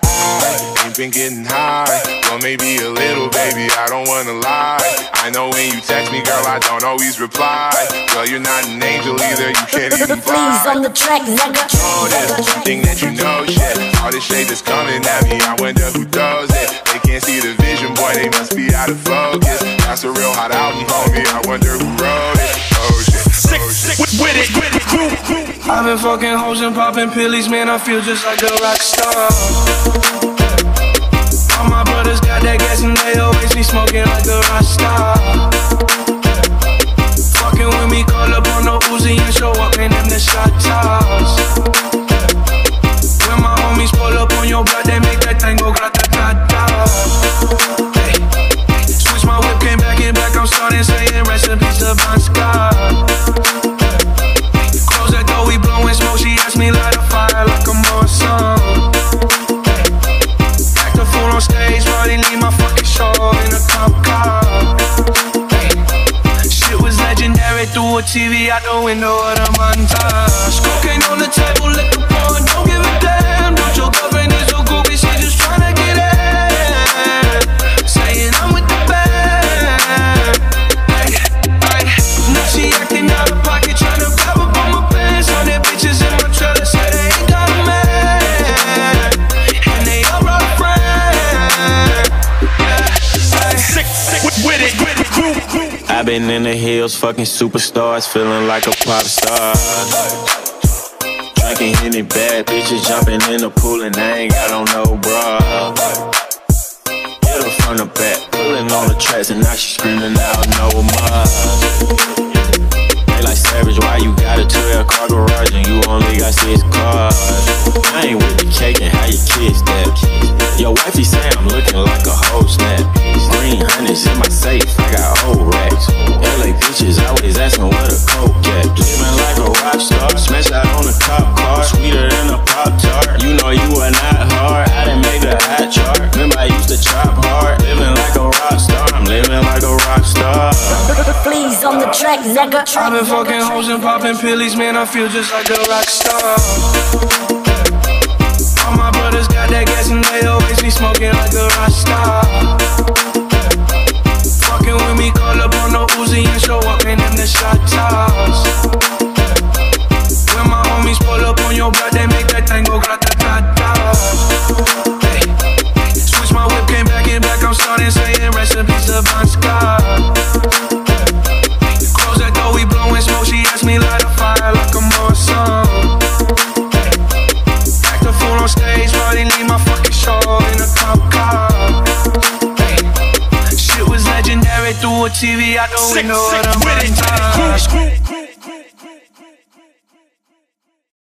Ain't been getting high. Well, maybe a little, baby, I don't wanna lie. I know when you text me, girl, I don't always reply. Girl, you're not an angel either, you can't even Please fly. on the track, nigga. Know this, think that you know shit. All this shade that's coming at me, I wonder who does it. They can't see the vision, boy, they must be out of focus. That's a real hot album, homie. I wonder who wrote I've been fucking hoes and popping pillies, man. I feel just like a rock star. All my brothers got that gas and they always TV out the window of the montage. Cocaine I've been in the hills, fucking superstars, feeling like a pop star. Drinking any bad bitches, jumping in the pool, and I ain't got on no bra. Get her from the back, pulling on the tracks, and now she screaming out no more. They like savage, why you got a 12 car garage and you only got six cars? I ain't with the cake and how you kiss that. Your wifey say I'm looking like in my safe, I got old racks. LA bitches always asking where the coke at. Living like a rock star, smash out on a cop car, sweeter than a pop tart. You know you are not hard, I done made the hot chart. Remember I used to chop hard, living like a rock star. I'm living like a rock star. Please on the track, nigga. I've been fucking hoes and popping pillies, man. I feel just like a rock star. TV, I know we know what I'm about.